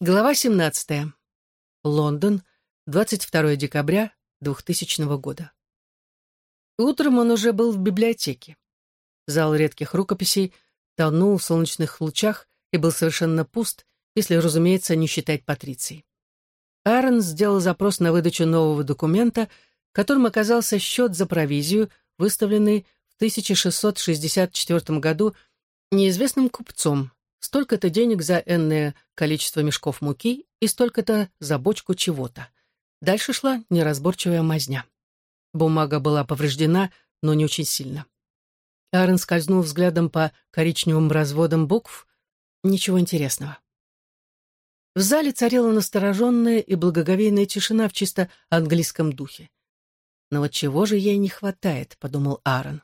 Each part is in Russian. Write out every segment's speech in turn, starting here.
Глава 17. Лондон, 22 декабря 2000 года. Утром он уже был в библиотеке. Зал редких рукописей тонул в солнечных лучах и был совершенно пуст, если, разумеется, не считать Патриции. Аарон сделал запрос на выдачу нового документа, которым оказался счет за провизию, выставленный в 1664 году неизвестным купцом, столько-то денег за энное количество мешков муки и столько-то за бочку чего-то. Дальше шла неразборчивая мазня. Бумага была повреждена, но не очень сильно. Аарон скользнул взглядом по коричневым разводам букв. Ничего интересного. В зале царила настороженная и благоговейная тишина в чисто английском духе. «Но вот чего же ей не хватает?» — подумал Аарон.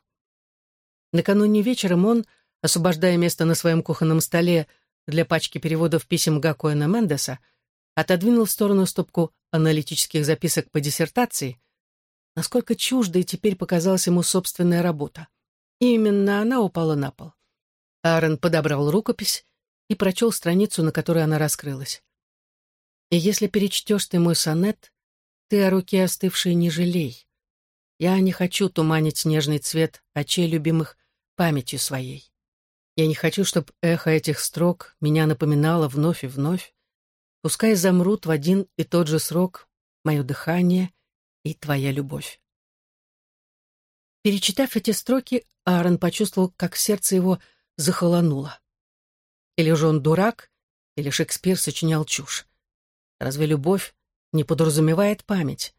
Накануне вечером он освобождая место на своем кухонном столе для пачки переводов писем Гакуэна Мендеса, отодвинул в сторону стопку аналитических записок по диссертации, насколько чуждой теперь показалась ему собственная работа. И именно она упала на пол. Аарон подобрал рукопись и прочел страницу, на которой она раскрылась. «И если перечтешь ты мой сонет, ты о руке остывшей не жалей. Я не хочу туманить нежный цвет очей любимых памятью своей. Я не хочу, чтобы эхо этих строк меня напоминало вновь и вновь. Пускай замрут в один и тот же срок мое дыхание и твоя любовь. Перечитав эти строки, Аарон почувствовал, как сердце его захолонуло. Или же он дурак, или Шекспир сочинял чушь. Разве любовь не подразумевает память?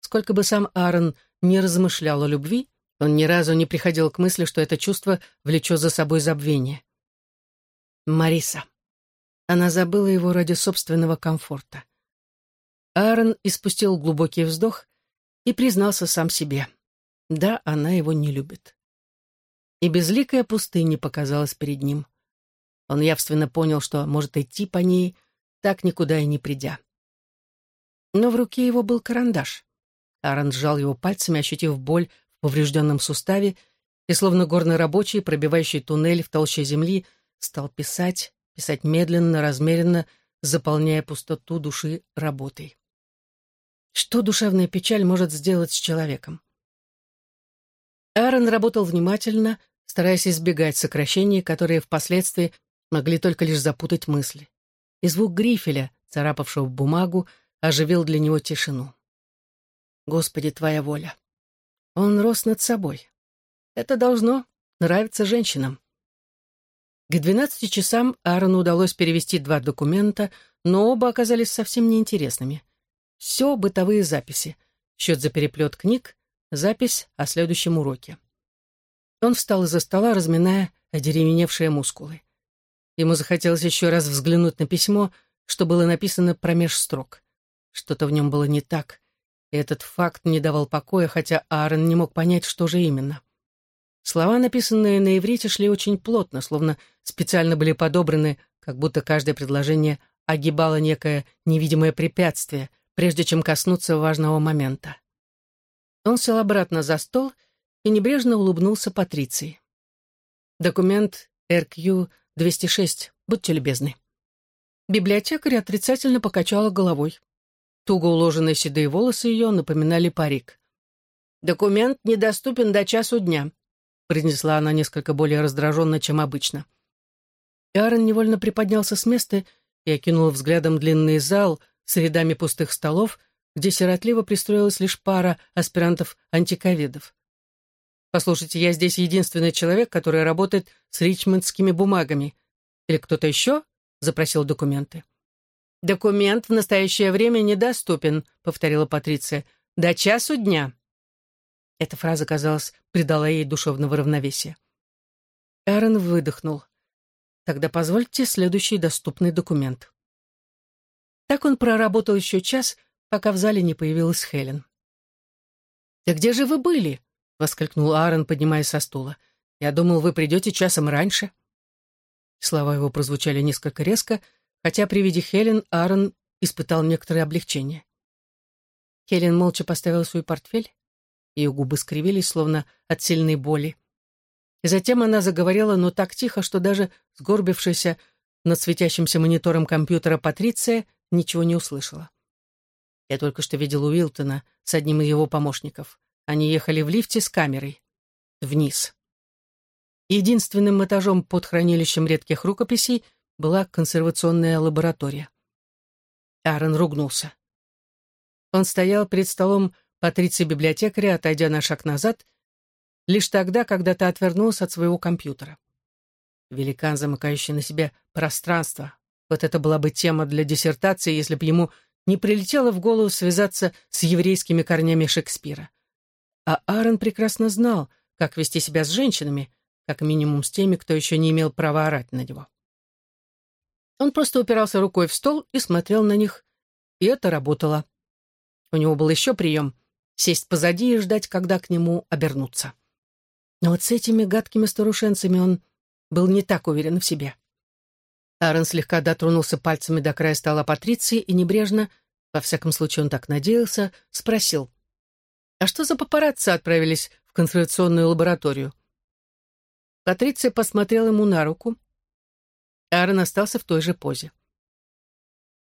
Сколько бы сам Аарон не размышлял о любви, он ни разу не приходил к мысли, что это чувство влечет за собой забвение. Мариса. Она забыла его ради собственного комфорта. Аарон испустил глубокий вздох и признался сам себе. Да, она его не любит. И безликая пустыня показалась перед ним. Он явственно понял, что может идти по ней, так никуда и не придя. Но в руке его был карандаш. Аарон сжал его пальцами, ощутив боль поврежденном суставе и, словно горный рабочий, пробивающий туннель в толще земли, стал писать, писать медленно, размеренно, заполняя пустоту души работой. Что душевная печаль может сделать с человеком? Аарон работал внимательно, стараясь избегать сокращений, которые впоследствии могли только лишь запутать мысли. И звук грифеля, царапавшего бумагу, оживил для него тишину. «Господи, Твоя воля!» Он рос над собой. Это должно нравиться женщинам. К двенадцати часам Аарону удалось перевести два документа, но оба оказались совсем неинтересными. Все бытовые записи. Счет за переплет книг, запись о следующем уроке. Он встал из-за стола, разминая одеревеневшие мускулы. Ему захотелось еще раз взглянуть на письмо, что было написано промеж строк. Что-то в нем было не так и этот факт не давал покоя, хотя Аарон не мог понять, что же именно. Слова, написанные на иврите, шли очень плотно, словно специально были подобраны, как будто каждое предложение огибало некое невидимое препятствие, прежде чем коснуться важного момента. Он сел обратно за стол и небрежно улыбнулся Патриции. «Документ РКЮ-206, будьте любезны». Библиотекарь отрицательно покачала головой. Туго уложенные седые волосы ее напоминали парик. «Документ недоступен до часу дня», — произнесла она несколько более раздраженно, чем обычно. Аарон невольно приподнялся с места и окинул взглядом длинный зал с рядами пустых столов, где сиротливо пристроилась лишь пара аспирантов-антиковедов. «Послушайте, я здесь единственный человек, который работает с ричмондскими бумагами. Или кто-то еще?» — запросил документы. «Документ в настоящее время недоступен», — повторила Патриция. «До часу дня». Эта фраза, казалось, придала ей душевного равновесия. Эрон выдохнул. «Тогда позвольте следующий доступный документ». Так он проработал еще час, пока в зале не появилась Хелен. «Да где же вы были?» — воскликнул Аарон, поднимаясь со стула. «Я думал, вы придете часом раньше». Слова его прозвучали несколько резко, хотя при виде Хелен Аарон испытал некоторое облегчение. Хелен молча поставила свой портфель, ее губы скривились, словно от сильной боли. И затем она заговорила, но так тихо, что даже сгорбившийся над светящимся монитором компьютера Патриция ничего не услышала. Я только что видел Уилтона с одним из его помощников. Они ехали в лифте с камерой. Вниз. Единственным этажом под хранилищем редких рукописей была консервационная лаборатория. Аарон ругнулся. Он стоял перед столом Патриции библиотекаря, отойдя на шаг назад, лишь тогда, когда та отвернулась от своего компьютера. Великан, замыкающий на себе пространство. Вот это была бы тема для диссертации, если бы ему не прилетело в голову связаться с еврейскими корнями Шекспира. А Аарон прекрасно знал, как вести себя с женщинами, как минимум с теми, кто еще не имел права орать на него. Он просто упирался рукой в стол и смотрел на них, и это работало. У него был еще прием — сесть позади и ждать, когда к нему обернутся. Но вот с этими гадкими старушенцами он был не так уверен в себе. Аарон слегка дотронулся пальцами до края стола Патриции и небрежно, во всяком случае он так надеялся, спросил. «А что за папарацци отправились в консервационную лабораторию?» Патриция посмотрела ему на руку. Аарон остался в той же позе.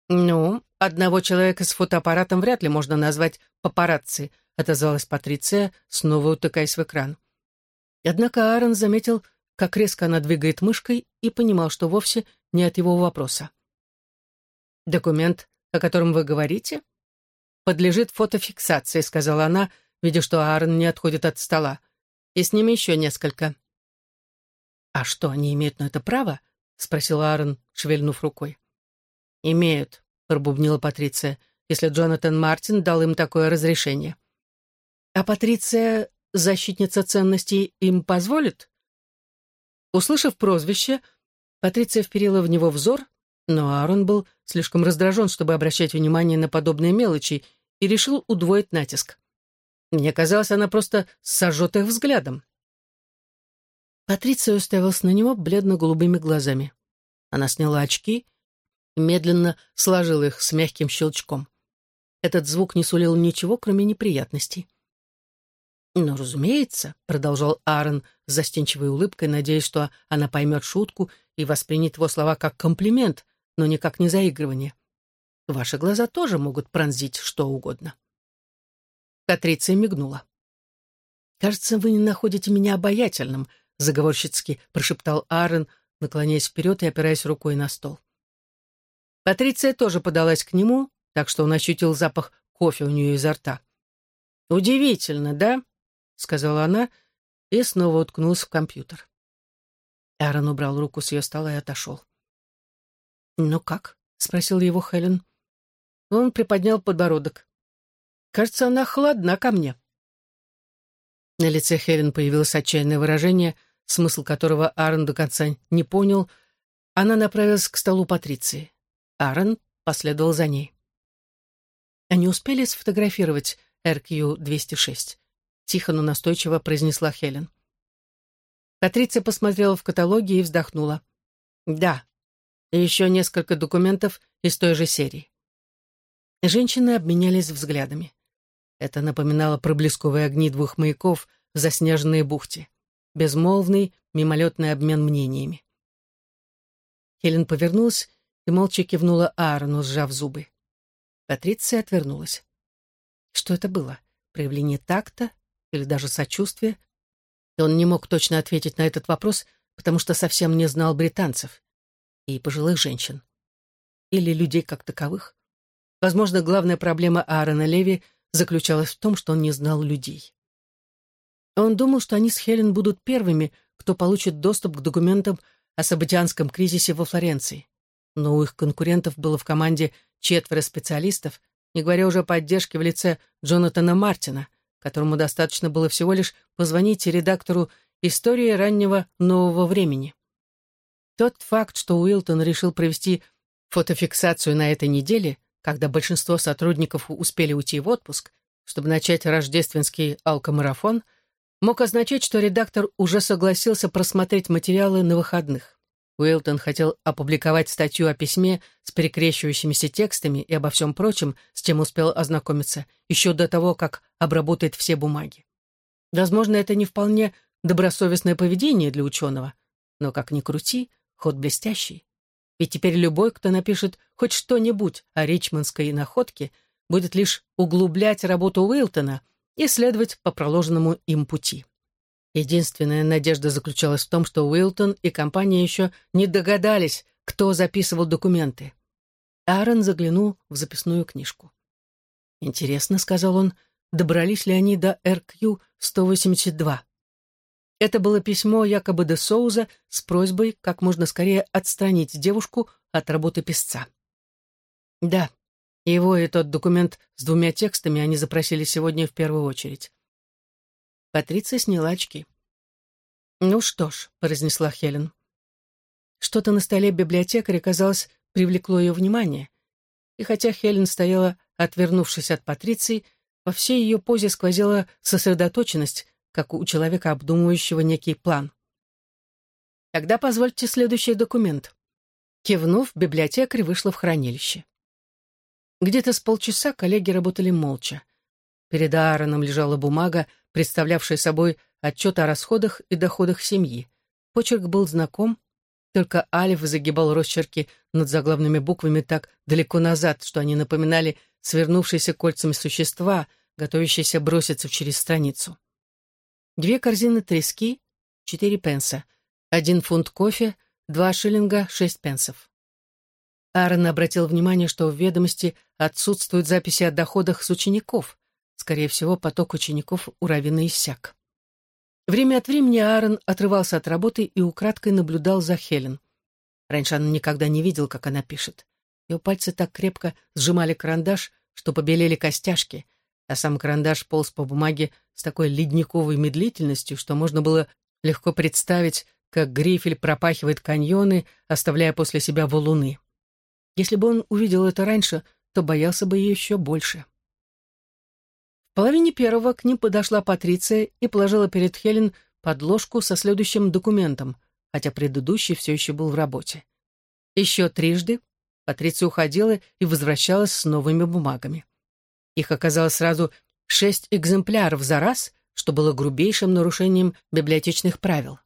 «Ну, одного человека с фотоаппаратом вряд ли можно назвать папарацци», отозвалась Патриция, снова утыкаясь в экран. Однако Аарон заметил, как резко она двигает мышкой, и понимал, что вовсе не от его вопроса. «Документ, о котором вы говорите?» «Подлежит фотофиксации», — сказала она, видя, что Аарон не отходит от стола. «И с ними еще несколько». «А что, они имеют на это право?» — спросил Аарон, шевельнув рукой. «Имеют», — пробубнила Патриция, «если Джонатан Мартин дал им такое разрешение». «А Патриция, защитница ценностей, им позволит?» Услышав прозвище, Патриция вперила в него взор, но Аарон был слишком раздражен, чтобы обращать внимание на подобные мелочи, и решил удвоить натиск. Мне казалось, она просто сожжет их взглядом. Патриция уставилась на него бледно-голубыми глазами. Она сняла очки и медленно сложила их с мягким щелчком. Этот звук не сулил ничего, кроме неприятностей. «Ну, разумеется», — продолжал Аарон с застенчивой улыбкой, надеясь, что она поймет шутку и воспринят его слова как комплимент, но никак не заигрывание. «Ваши глаза тоже могут пронзить что угодно». Патриция мигнула. «Кажется, вы не находите меня обаятельным», заговорщицки прошептал Аарон, наклоняясь вперед и опираясь рукой на стол. Патриция тоже подалась к нему, так что он ощутил запах кофе у нее изо рта. «Удивительно, да?» — сказала она и снова уткнулась в компьютер. Аарон убрал руку с ее стола и отошел. «Ну как?» — спросил его Хелен. Он приподнял подбородок. «Кажется, она холодна ко мне». На лице Хелен появилось отчаянное выражение — смысл которого Аарон до конца не понял, она направилась к столу Патриции. Аарон последовал за ней. Они успели сфотографировать РКЮ-206. Тихо, но настойчиво произнесла Хелен. Патриция посмотрела в каталоге и вздохнула. «Да, и еще несколько документов из той же серии». Женщины обменялись взглядами. Это напоминало проблесковые огни двух маяков в заснеженной бухте безмолвный, мимолетный обмен мнениями. Хелен повернулась и молча кивнула Аарону, сжав зубы. Патриция отвернулась. Что это было? Проявление такта или даже сочувствия? И он не мог точно ответить на этот вопрос, потому что совсем не знал британцев и пожилых женщин. Или людей как таковых. Возможно, главная проблема Аарона Леви заключалась в том, что он не знал людей. Он думал, что они с Хелен будут первыми, кто получит доступ к документам о событианском кризисе во Флоренции. Но у их конкурентов было в команде четверо специалистов, не говоря уже о поддержке в лице Джонатана Мартина, которому достаточно было всего лишь позвонить редактору «Истории раннего нового времени». Тот факт, что Уилтон решил провести фотофиксацию на этой неделе, когда большинство сотрудников успели уйти в отпуск, чтобы начать рождественский алкомарафон – мог означать, что редактор уже согласился просмотреть материалы на выходных. Уилтон хотел опубликовать статью о письме с перекрещивающимися текстами и обо всем прочем, с чем успел ознакомиться, еще до того, как обработает все бумаги. Возможно, это не вполне добросовестное поведение для ученого, но, как ни крути, ход блестящий. Ведь теперь любой, кто напишет хоть что-нибудь о ричмондской находке, будет лишь углублять работу Уилтона и следовать по проложенному им пути. Единственная надежда заключалась в том, что Уилтон и компания еще не догадались, кто записывал документы. Аарон заглянул в записную книжку. «Интересно», — сказал он, — «добрались ли они до РКЮ-182?» Это было письмо якобы де Соуза с просьбой как можно скорее отстранить девушку от работы писца. Да, его и тот документ с двумя текстами они запросили сегодня в первую очередь. Патриция сняла очки. «Ну что ж», — произнесла Хелен. Что-то на столе библиотекаря, казалось, привлекло ее внимание. И хотя Хелен стояла, отвернувшись от Патриции, во всей ее позе сквозила сосредоточенность, как у человека, обдумывающего некий план. «Тогда позвольте следующий документ». Кивнув, библиотекарь вышла в хранилище. Где-то с полчаса коллеги работали молча. Перед Аароном лежала бумага, представлявшая собой отчет о расходах и доходах семьи. Почерк был знаком, только Алиф загибал росчерки над заглавными буквами так далеко назад, что они напоминали свернувшиеся кольцами существа, готовящиеся броситься через страницу. Две корзины трески, четыре пенса, один фунт кофе, два шиллинга, шесть пенсов. Аарон обратил внимание, что в ведомости отсутствуют записи о доходах с учеников. Скорее всего, поток учеников у Равина иссяк. Время от времени Аарон отрывался от работы и украдкой наблюдал за Хелен. Раньше он никогда не видел, как она пишет. Ее пальцы так крепко сжимали карандаш, что побелели костяшки, а сам карандаш полз по бумаге с такой ледниковой медлительностью, что можно было легко представить, как Грифель пропахивает каньоны, оставляя после себя валуны. Если бы он увидел это раньше, то боялся бы ее еще больше половине первого к ним подошла Патриция и положила перед Хелен подложку со следующим документом, хотя предыдущий все еще был в работе. Еще трижды Патриция уходила и возвращалась с новыми бумагами. Их оказалось сразу шесть экземпляров за раз, что было грубейшим нарушением библиотечных правил.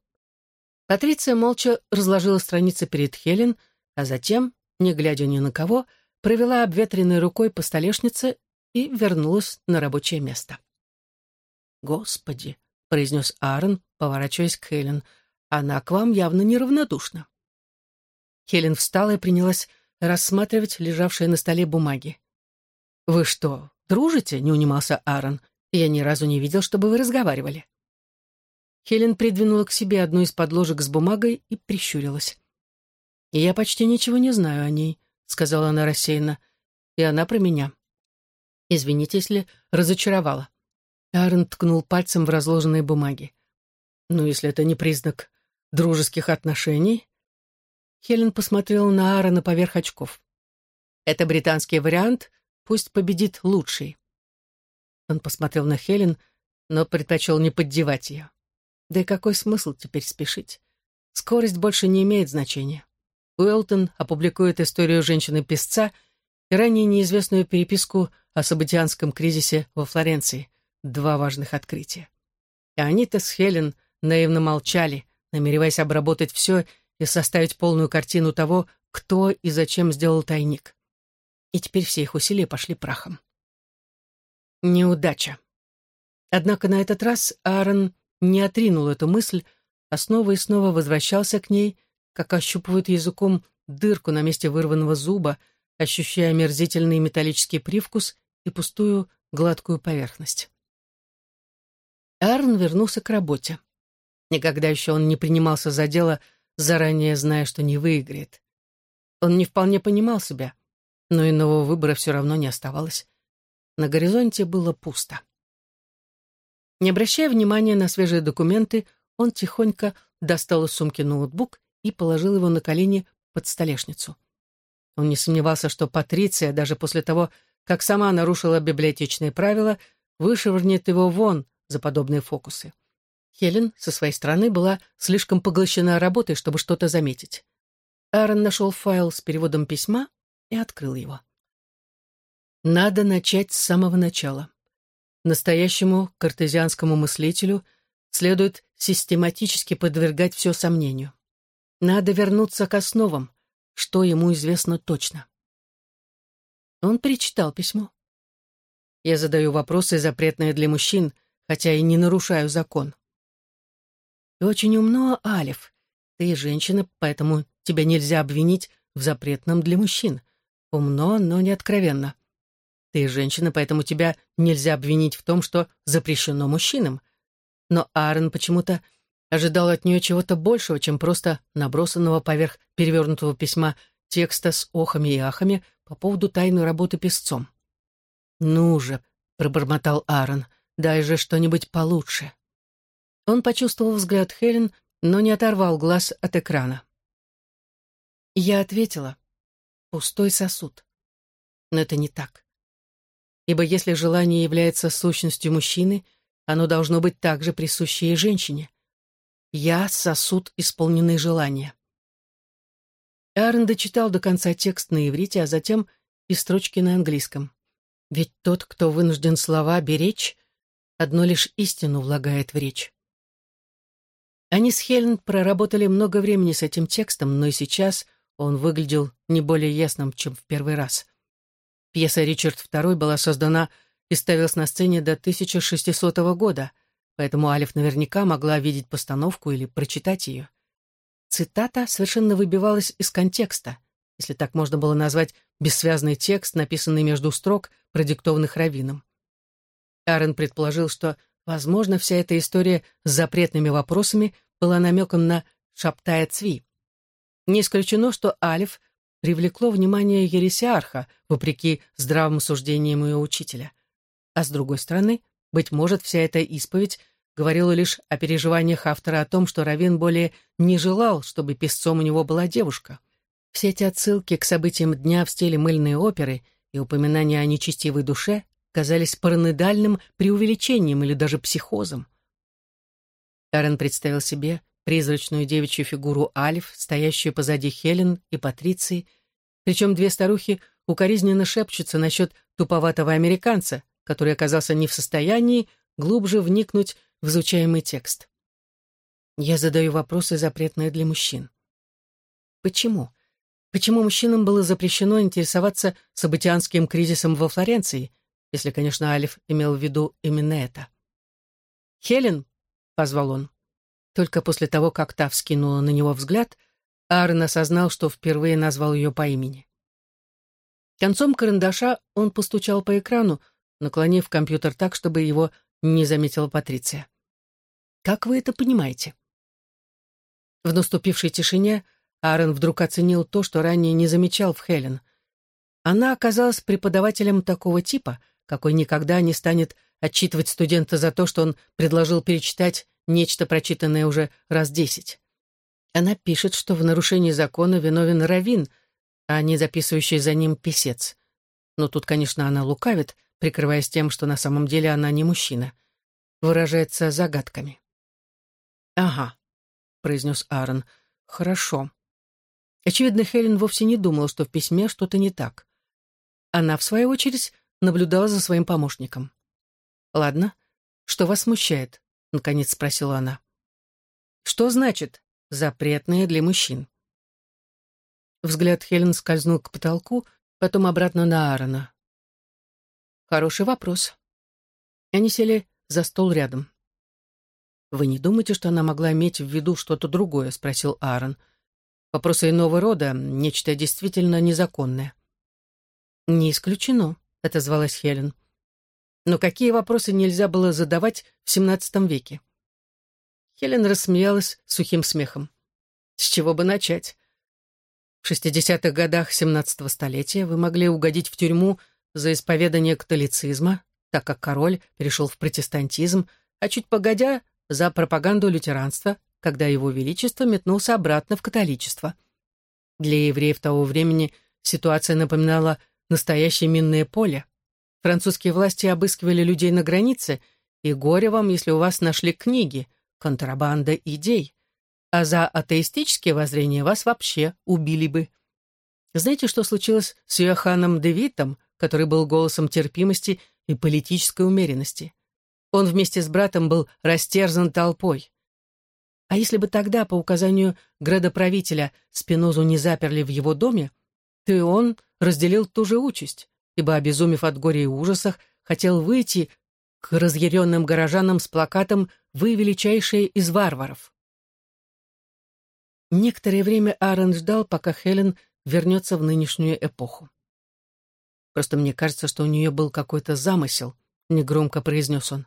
Патриция молча разложила страницы перед Хелен, а затем, не глядя ни на кого, провела обветренной рукой по столешнице и вернулась на рабочее место. «Господи!» — произнес Аарон, поворачиваясь к Хелен. «Она к вам явно неравнодушна». Хелен встала и принялась рассматривать лежавшие на столе бумаги. «Вы что, дружите?» — не унимался Аарон. «Я ни разу не видел, чтобы вы разговаривали». Хелен придвинула к себе одну из подложек с бумагой и прищурилась. «Я почти ничего не знаю о ней», — сказала она рассеянно. «И она про меня. Извините, если разочаровала. Аарон ткнул пальцем в разложенные бумаги. Ну, если это не признак дружеских отношений. Хелен посмотрела на Аарона поверх очков. Это британский вариант, пусть победит лучший. Он посмотрел на Хелен, но предпочел не поддевать ее. Да и какой смысл теперь спешить? Скорость больше не имеет значения. Уэлтон опубликует историю женщины-песца и ранее неизвестную переписку о событианском кризисе во Флоренции. Два важных открытия. И они-то с Хелен наивно молчали, намереваясь обработать все и составить полную картину того, кто и зачем сделал тайник. И теперь все их усилия пошли прахом. Неудача. Однако на этот раз Аарон не отринул эту мысль, а снова и снова возвращался к ней, как ощупывают языком дырку на месте вырванного зуба, ощущая мерзительный металлический привкус и пустую гладкую поверхность. Арн вернулся к работе. Никогда еще он не принимался за дело, заранее зная, что не выиграет. Он не вполне понимал себя, но иного выбора все равно не оставалось. На горизонте было пусто. Не обращая внимания на свежие документы, он тихонько достал из сумки ноутбук и положил его на колени под столешницу. Он не сомневался, что Патриция, даже после того, как сама нарушила библиотечные правила, вышвырнет его вон за подобные фокусы. Хелен, со своей стороны, была слишком поглощена работой, чтобы что-то заметить. Аарон нашел файл с переводом письма и открыл его. Надо начать с самого начала. Настоящему картезианскому мыслителю следует систематически подвергать все сомнению. Надо вернуться к основам, что ему известно точно. Он перечитал письмо. Я задаю вопросы, запретные для мужчин, хотя и не нарушаю закон. Ты очень умно, Алиф. Ты женщина, поэтому тебя нельзя обвинить в запретном для мужчин. Умно, но не откровенно. Ты женщина, поэтому тебя нельзя обвинить в том, что запрещено мужчинам. Но Аарон почему-то ожидал от нее чего-то большего, чем просто набросанного поверх перевернутого письма текста с охами и ахами по поводу тайной работы песцом. «Ну же», — пробормотал Аарон, — «дай же что-нибудь получше». Он почувствовал взгляд Хелен, но не оторвал глаз от экрана. Я ответила. Пустой сосуд. Но это не так. Ибо если желание является сущностью мужчины, оно должно быть также присуще и женщине. Я — сосуд, исполненный желания. Аарон дочитал до конца текст на иврите, а затем и строчки на английском. Ведь тот, кто вынужден слова беречь, одно лишь истину влагает в речь. Они с Хелен проработали много времени с этим текстом, но и сейчас он выглядел не более ясным, чем в первый раз. Пьеса «Ричард II» была создана и ставилась на сцене до 1600 года, поэтому Алиф наверняка могла видеть постановку или прочитать ее. Цитата совершенно выбивалась из контекста, если так можно было назвать бессвязный текст, написанный между строк, продиктованных раввином. Аарон предположил, что, возможно, вся эта история с запретными вопросами была намеком на «шаптая цви», не исключено, что Алиф привлекло внимание Ересиарха, вопреки здравым суждениям ее учителя. А с другой стороны, быть может, вся эта исповедь говорила лишь о переживаниях автора о том, что Равин более не желал, чтобы песцом у него была девушка. Все эти отсылки к событиям дня в стиле мыльной оперы и упоминания о нечестивой душе казались параноидальным преувеличением или даже психозом. Карен представил себе, призрачную девичью фигуру Альф, стоящую позади Хелен и Патриции, причем две старухи укоризненно шепчутся насчет туповатого американца, который оказался не в состоянии глубже вникнуть в изучаемый текст. Я задаю вопросы, запретные для мужчин. Почему? Почему мужчинам было запрещено интересоваться событианским кризисом во Флоренции, если, конечно, Алиф имел в виду именно это? «Хелен», — позвал он. Только после того, как та вскинула на него взгляд, Аарон осознал, что впервые назвал ее по имени. Концом карандаша он постучал по экрану, наклонив компьютер так, чтобы его не заметила Патриция. «Как вы это понимаете?» В наступившей тишине Аарон вдруг оценил то, что ранее не замечал в Хелен. Она оказалась преподавателем такого типа, какой никогда не станет отчитывать студента за то, что он предложил перечитать нечто прочитанное уже раз десять. Она пишет, что в нарушении закона виновен Равин, а не записывающий за ним писец. Но тут, конечно, она лукавит, прикрываясь тем, что на самом деле она не мужчина. Выражается загадками. «Ага», — произнес Аарон, — «хорошо». Очевидно, Хелен вовсе не думала, что в письме что-то не так. Она, в свою очередь, наблюдала за своим помощником. «Ладно, что вас смущает?» наконец спросила она. Что значит запретные для мужчин? Взгляд Хелен скользнул к потолку, потом обратно на Аарона. Хороший вопрос. Они сели за стол рядом. «Вы не думаете, что она могла иметь в виду что-то другое?» — спросил Аарон. «Вопросы иного рода, нечто действительно незаконное». «Не исключено», — отозвалась Хелен. Но какие вопросы нельзя было задавать в XVII веке? Хелен рассмеялась сухим смехом. С чего бы начать? В 60-х годах XVII столетия вы могли угодить в тюрьму за исповедание католицизма, так как король перешел в протестантизм, а чуть погодя — за пропаганду лютеранства, когда его величество метнулся обратно в католичество. Для евреев того времени ситуация напоминала настоящее минное поле. Французские власти обыскивали людей на границе, и горе вам, если у вас нашли книги, контрабанда идей. А за атеистические воззрения вас вообще убили бы. Знаете, что случилось с Йоханом де который был голосом терпимости и политической умеренности? Он вместе с братом был растерзан толпой. А если бы тогда, по указанию градоправителя, Спинозу не заперли в его доме, то и он разделил ту же участь, ибо, обезумев от горя и ужасах, хотел выйти к разъяренным горожанам с плакатом «Вы величайшие из варваров». Некоторое время Аарон ждал, пока Хелен вернется в нынешнюю эпоху. «Просто мне кажется, что у нее был какой-то замысел», — негромко произнес он.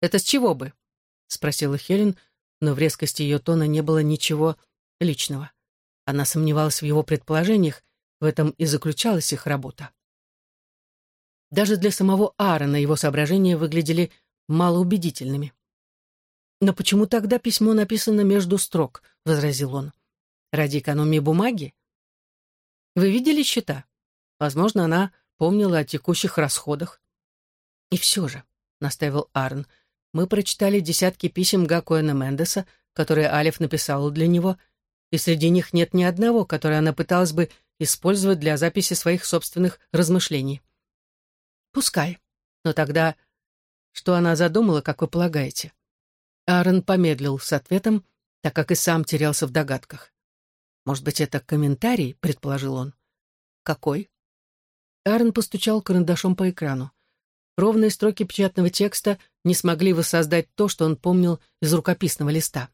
«Это с чего бы?» — спросила Хелен, но в резкости ее тона не было ничего личного. Она сомневалась в его предположениях, в этом и заключалась их работа. Даже для самого Аарона его соображения выглядели малоубедительными. «Но почему тогда письмо написано между строк?» — возразил он. «Ради экономии бумаги?» «Вы видели счета? Возможно, она помнила о текущих расходах». «И все же», — настаивал Аарон, — «мы прочитали десятки писем Гакуэна Мендеса, которые Алиф написала для него, и среди них нет ни одного, которое она пыталась бы использовать для записи своих собственных размышлений». «Пускай. Но тогда что она задумала, как вы полагаете?» Аарон помедлил с ответом, так как и сам терялся в догадках. «Может быть, это комментарий?» — предположил он. «Какой?» Аарон постучал карандашом по экрану. Ровные строки печатного текста не смогли воссоздать то, что он помнил из рукописного листа.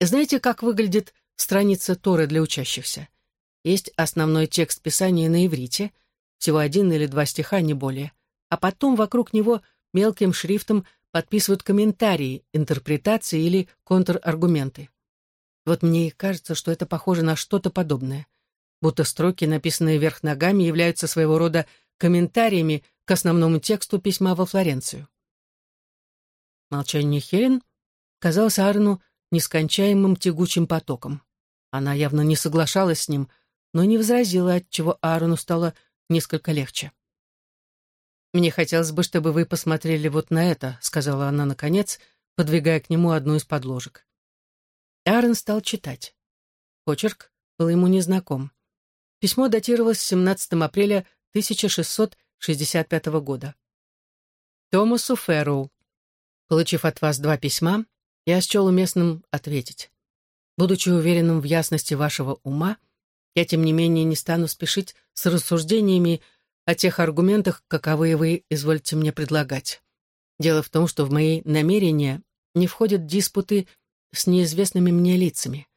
Знаете, как выглядит страница Торы для учащихся? Есть основной текст Писания на иврите, всего один или два стиха, не более, а потом вокруг него мелким шрифтом подписывают комментарии, интерпретации или контраргументы. Вот мне и кажется, что это похоже на что-то подобное. Будто строки, написанные вверх ногами, являются своего рода комментариями к основному тексту письма во Флоренцию. Молчание Хелен казалось Арну нескончаемым тягучим потоком. Она явно не соглашалась с ним, но не возразила, отчего Аарону стало несколько легче. «Мне хотелось бы, чтобы вы посмотрели вот на это», — сказала она наконец, подвигая к нему одну из подложек. Аарон стал читать. Почерк был ему незнаком. Письмо датировалось 17 апреля 1665 года. Томасу Фэрроу. Получив от вас два письма, я счел уместным ответить. Будучи уверенным в ясности вашего ума, я, тем не менее, не стану спешить с рассуждениями о тех аргументах, каковые вы извольте мне предлагать. Дело в том, что в мои намерения не входят диспуты с неизвестными мне лицами.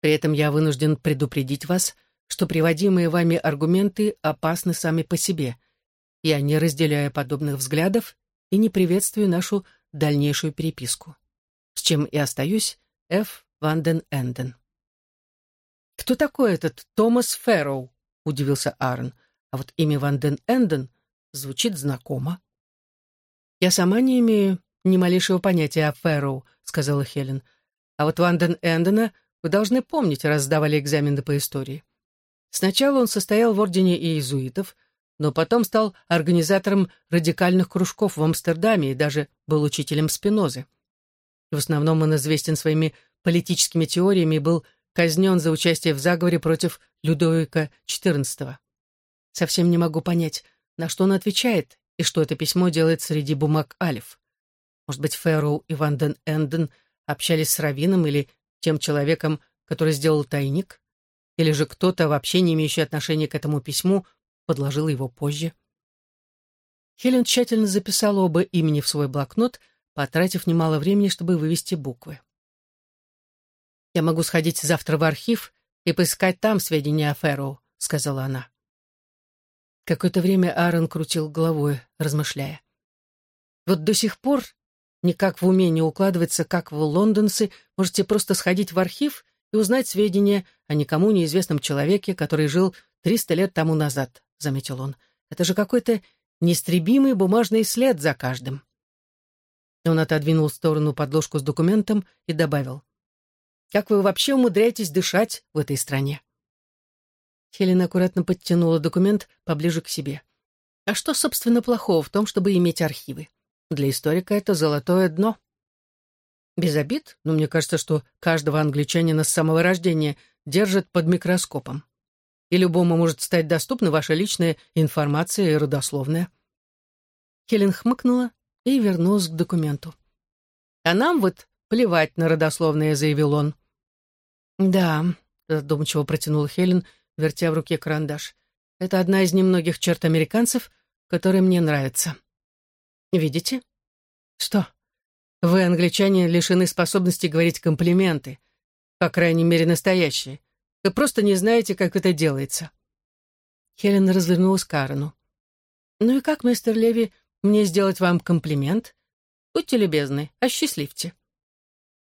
При этом я вынужден предупредить вас, что приводимые вами аргументы опасны сами по себе. Я не разделяю подобных взглядов и не приветствую нашу дальнейшую переписку. С чем и остаюсь, Ф. Ванден Энден. «Кто такой этот Томас Фэрроу?» — удивился Аарон а вот имя Ван Ден Энден звучит знакомо. «Я сама не имею ни малейшего понятия о Фэрроу», — сказала Хелен. «А вот Ван Ден Эндена вы должны помнить, раз сдавали экзамены по истории. Сначала он состоял в ордене иезуитов, но потом стал организатором радикальных кружков в Амстердаме и даже был учителем Спинозы. В основном он известен своими политическими теориями и был казнен за участие в заговоре против Людовика XIV. Совсем не могу понять, на что он отвечает и что это письмо делает среди бумаг Алиф. Может быть, Фэрроу и Ван Ден Энден общались с Равином или тем человеком, который сделал тайник? Или же кто-то, вообще не имеющий отношения к этому письму, подложил его позже? Хелен тщательно записала оба имени в свой блокнот, потратив немало времени, чтобы вывести буквы. «Я могу сходить завтра в архив и поискать там сведения о Фэрроу», — сказала она. Какое-то время Аарон крутил головой, размышляя. Вот до сих пор никак в уме не укладывается, как вы, лондонцы, можете просто сходить в архив и узнать сведения о никому неизвестном человеке, который жил 300 лет тому назад, — заметил он. Это же какой-то неистребимый бумажный след за каждым. Он отодвинул в сторону подложку с документом и добавил. «Как вы вообще умудряетесь дышать в этой стране?» Хелена аккуратно подтянула документ поближе к себе. А что, собственно, плохого в том, чтобы иметь архивы? Для историка это золотое дно. Без обид, но мне кажется, что каждого англичанина с самого рождения держат под микроскопом. И любому может стать доступна ваша личная информация и родословная. Хелен хмыкнула и вернулась к документу. А нам вот плевать на родословное», — заявил он. «Да», — задумчиво протянул Хелен, вертя в руке карандаш. «Это одна из немногих черт американцев, которые мне нравятся». «Видите?» «Что?» «Вы, англичане, лишены способности говорить комплименты, по крайней мере, настоящие. Вы просто не знаете, как это делается». Хелен развернулась к Аарону. «Ну и как, мистер Леви, мне сделать вам комплимент? Будьте любезны, осчастливьте».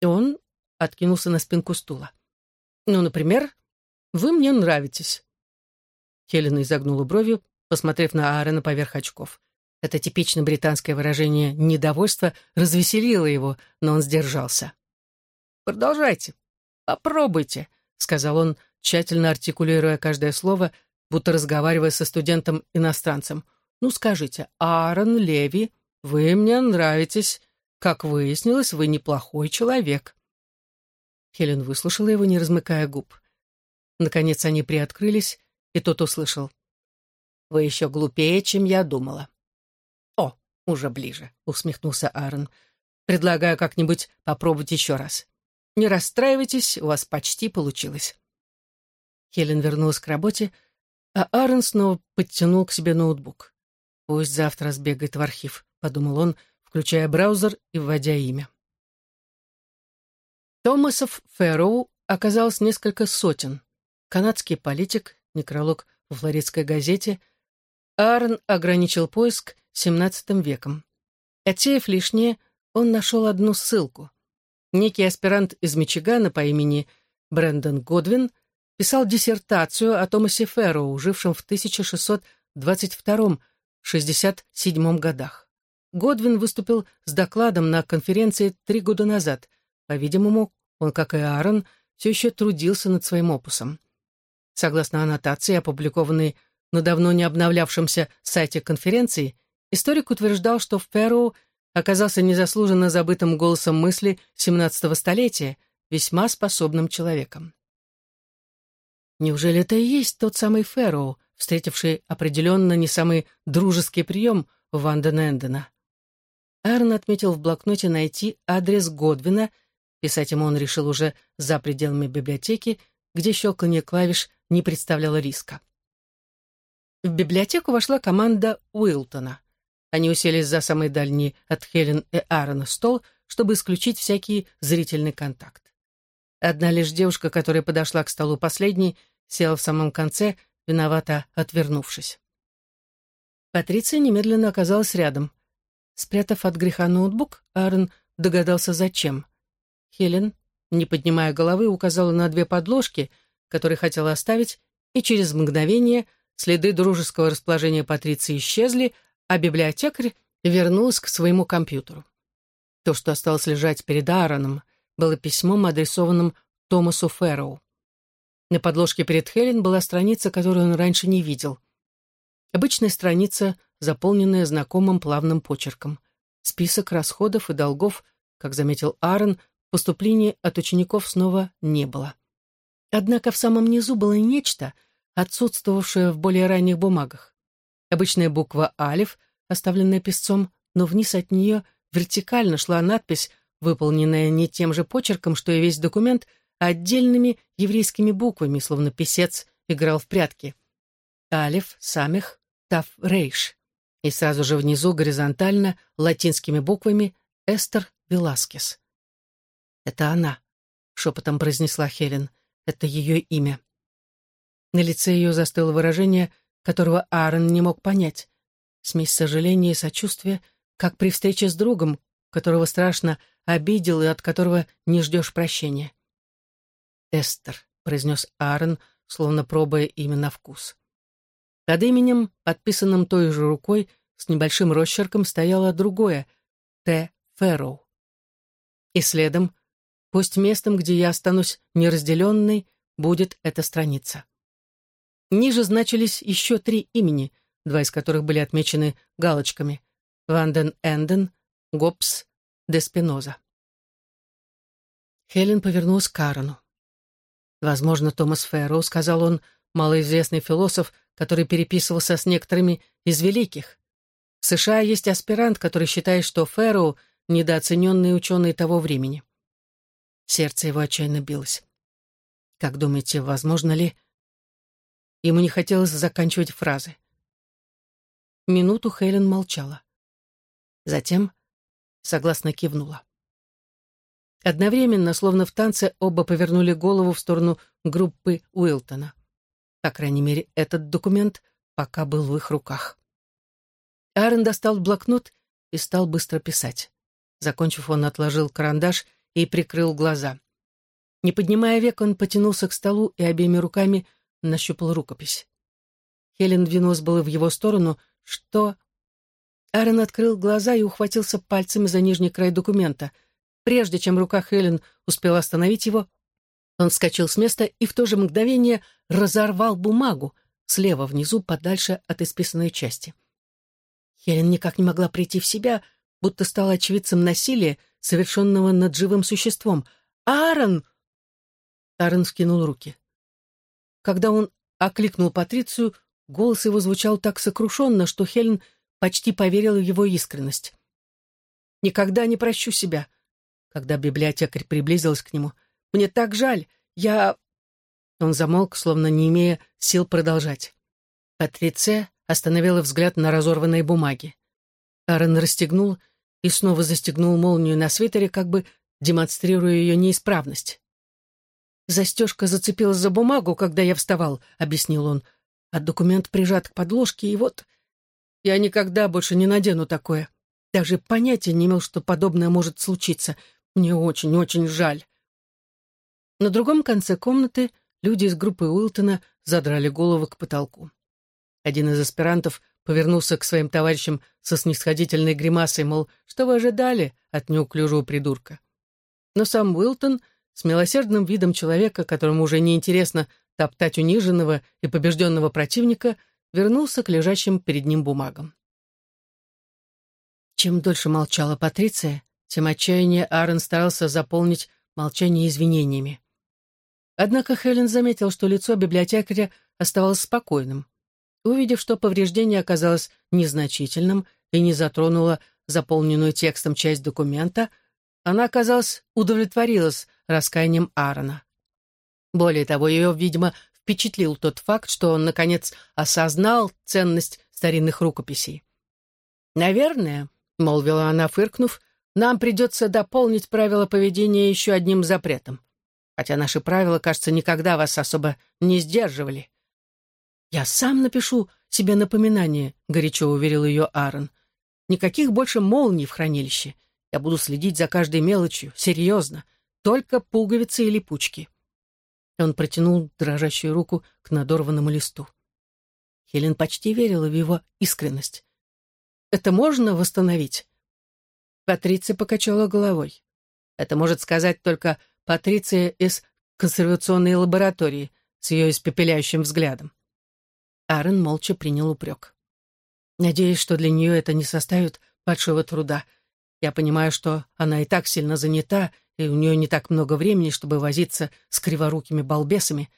И он откинулся на спинку стула. «Ну, например, вы мне нравитесь». Хелена изогнула бровью, посмотрев на Аарона поверх очков. Это типично британское выражение недовольства развеселило его, но он сдержался. «Продолжайте. Попробуйте», — сказал он, тщательно артикулируя каждое слово, будто разговаривая со студентом-иностранцем. «Ну, скажите, Аарон Леви, вы мне нравитесь. Как выяснилось, вы неплохой человек». Хелен выслушала его, не размыкая губ. Наконец они приоткрылись, и тот услышал. «Вы еще глупее, чем я думала». «О, уже ближе», — усмехнулся Аарон. «Предлагаю как-нибудь попробовать еще раз. Не расстраивайтесь, у вас почти получилось». Хелен вернулась к работе, а Аарон снова подтянул к себе ноутбук. «Пусть завтра сбегает в архив», — подумал он, включая браузер и вводя имя. Томасов Фэрроу оказалось несколько сотен. Канадский политик, некролог в флоридской газете, Аарон ограничил поиск XVII веком. Отсеяв лишнее, он нашел одну ссылку. Некий аспирант из Мичигана по имени Брэндон Годвин писал диссертацию о Томасе Фэрроу, жившем в 1622 1967 годах. Годвин выступил с докладом на конференции три года назад. По-видимому, он, как и Аарон, все еще трудился над своим опусом. Согласно аннотации, опубликованной на давно не обновлявшемся сайте конференции, историк утверждал, что Ферроу оказался незаслуженно забытым голосом мысли XVII столетия, весьма способным человеком. Неужели это и есть тот самый Ферроу, встретивший определенно не самый дружеский прием у Ванден. Эрн отметил в блокноте найти адрес Годвина, писать ему он решил уже за пределами библиотеки, где щелканье клавиш не представляло риска. В библиотеку вошла команда Уилтона. Они уселись за самый дальний от Хелен и Аарона стол, чтобы исключить всякий зрительный контакт. Одна лишь девушка, которая подошла к столу последней, села в самом конце виновато отвернувшись. Патриция немедленно оказалась рядом. Спрятав от греха ноутбук, Аарон догадался, зачем. Хелен, не поднимая головы, указала на две подложки, которые хотела оставить, и через мгновение следы дружеского расположения Патриции исчезли, а библиотекарь вернулась к своему компьютеру. То, что осталось лежать перед Аароном, было письмом, адресованным Томасу Фэрроу. На подложке перед Хелен была страница, которую он раньше не видел. Обычная страница, заполненная знакомым плавным почерком. Список расходов и долгов, как заметил Аарон, поступлений от учеников снова не было. Однако в самом низу было нечто, отсутствовавшее в более ранних бумагах. Обычная буква «Алиф», оставленная песцом, но вниз от нее вертикально шла надпись, выполненная не тем же почерком, что и весь документ, отдельными еврейскими буквами, словно писец играл в прятки. Алиф, Самих, Тав, Рейш. И сразу же внизу горизонтально латинскими буквами Эстер Веласкес. «Это она», — шепотом произнесла Хелен. «Это ее имя». На лице ее застыло выражение, которого Аарон не мог понять. Смесь сожаления и сочувствия, как при встрече с другом, которого страшно обидел и от которого не ждешь прощения. «Эстер», — произнес Аарон, словно пробуя имя на вкус. Под именем, подписанным той же рукой, с небольшим росчерком стояло другое — Т. Фэрроу. И следом, пусть местом, где я останусь неразделенной, будет эта страница. Ниже значились еще три имени, два из которых были отмечены галочками — Ванден Энден, Гоббс, Деспиноза. Хелен повернулась к Аарону. Возможно, Томас Фэрроу, сказал он, малоизвестный философ, который переписывался с некоторыми из великих. В США есть аспирант, который считает, что Фэрроу — недооцененный ученый того времени. Сердце его отчаянно билось. Как думаете, возможно ли... Ему не хотелось заканчивать фразы. Минуту Хелен молчала. Затем согласно кивнула. Одновременно, словно в танце, оба повернули голову в сторону группы Уилтона. По крайней мере, этот документ пока был в их руках. Аарон достал блокнот и стал быстро писать. Закончив, он отложил карандаш и прикрыл глаза. Не поднимая век, он потянулся к столу и обеими руками нащупал рукопись. Хелен двинулась было в его сторону, что... Аарон открыл глаза и ухватился пальцами за нижний край документа. Прежде чем рука Хелен успела остановить его, он вскочил с места и в то же мгновение разорвал бумагу слева внизу, подальше от исписанной части. Хелен никак не могла прийти в себя, будто стала очевидцем насилия, совершенного над живым существом. «Аарон!» Аарон скинул руки. Когда он окликнул Патрицию, голос его звучал так сокрушенно, что Хелен почти поверила в его искренность. «Никогда не прощу себя!» Когда библиотекарь приблизилась к нему. «Мне так жаль! Я...» Он замолк, словно не имея сил продолжать. Патриция остановила взгляд на разорванные бумаги. Аарон расстегнул и снова застегнул молнию на свитере, как бы демонстрируя ее неисправность. «Застежка зацепилась за бумагу, когда я вставал», — объяснил он, «а документ прижат к подложке, и вот...» «Я никогда больше не надену такое. Даже понятия не имел, что подобное может случиться. Мне очень-очень жаль». На другом конце комнаты люди из группы Уилтона задрали головы к потолку. Один из аспирантов повернулся к своим товарищам со снисходительной гримасой, мол, что вы ожидали от неуклюжего придурка. Но сам Уилтон, с милосердным видом человека, которому уже неинтересно топтать униженного и побежденного противника, вернулся к лежащим перед ним бумагам. Чем дольше молчала Патриция, тем отчаяннее Аарон старался заполнить молчание извинениями. Однако Хелен заметил, что лицо библиотекаря оставалось спокойным. Увидев, что повреждение оказалось незначительным и не затронуло заполненную текстом часть документа, она, казалось, удовлетворилась раскаянием Аарона. Более того, ее, видимо, впечатлил тот факт, что он, наконец, осознал ценность старинных рукописей. «Наверное», — молвила она, фыркнув, — «нам придется дополнить правила поведения еще одним запретом. Хотя наши правила, кажется, никогда вас особо не сдерживали. «Я сам напишу себе напоминание», — горячо уверил ее Аарон. «Никаких больше молний в хранилище. Я буду следить за каждой мелочью, серьезно. Только пуговицы и липучки». Он протянул дрожащую руку к надорванному листу. Хелен почти верила в его искренность. «Это можно восстановить?» Патриция покачала головой. «Это может сказать только Патриция из консервационной лаборатории с ее испепеляющим взглядом. Аарон молча принял упрек. «Надеюсь, что для нее это не составит большого труда. Я понимаю, что она и так сильно занята, и у нее не так много времени, чтобы возиться с криворукими балбесами.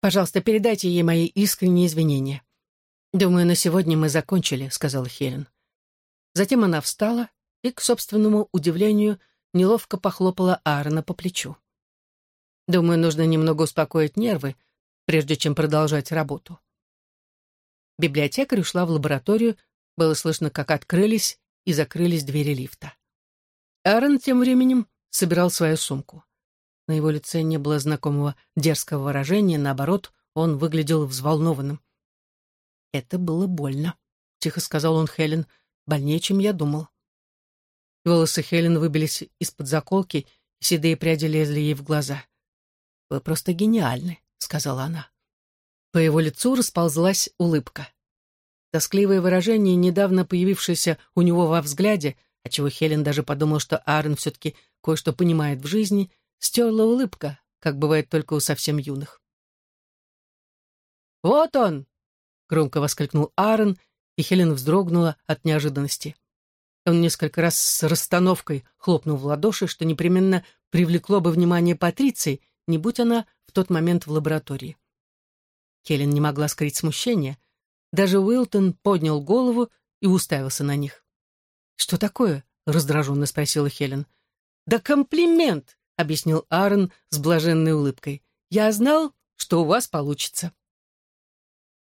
Пожалуйста, передайте ей мои искренние извинения». «Думаю, на сегодня мы закончили», — сказала Хелен. Затем она встала и, к собственному удивлению, неловко похлопала Аарона по плечу. «Думаю, нужно немного успокоить нервы, прежде чем продолжать работу». Библиотекарь ушла в лабораторию, было слышно, как открылись и закрылись двери лифта. Аарон тем временем собирал свою сумку. На его лице не было знакомого дерзкого выражения, наоборот, он выглядел взволнованным. «Это было больно», — тихо сказал он Хелен, — «больнее, чем я думал». Волосы Хелен выбились из-под заколки, и седые пряди лезли ей в глаза. «Вы просто гениальны», — сказала она. По его лицу расползлась улыбка. Тоскливое выражение, недавно появившееся у него во взгляде, отчего Хелен даже подумал, что Аарон все-таки кое-что понимает в жизни, стерла улыбка, как бывает только у совсем юных. «Вот он!» — громко воскликнул Аарон, и Хелен вздрогнула от неожиданности. Он несколько раз с расстановкой хлопнул в ладоши, что непременно привлекло бы внимание Патриции, не будь она в тот момент в лаборатории. Хелен не могла скрыть смущение. Даже Уилтон поднял голову и уставился на них. «Что такое?» — раздраженно спросила Хелен. «Да комплимент!» объяснил Аарон с блаженной улыбкой. «Я знал, что у вас получится».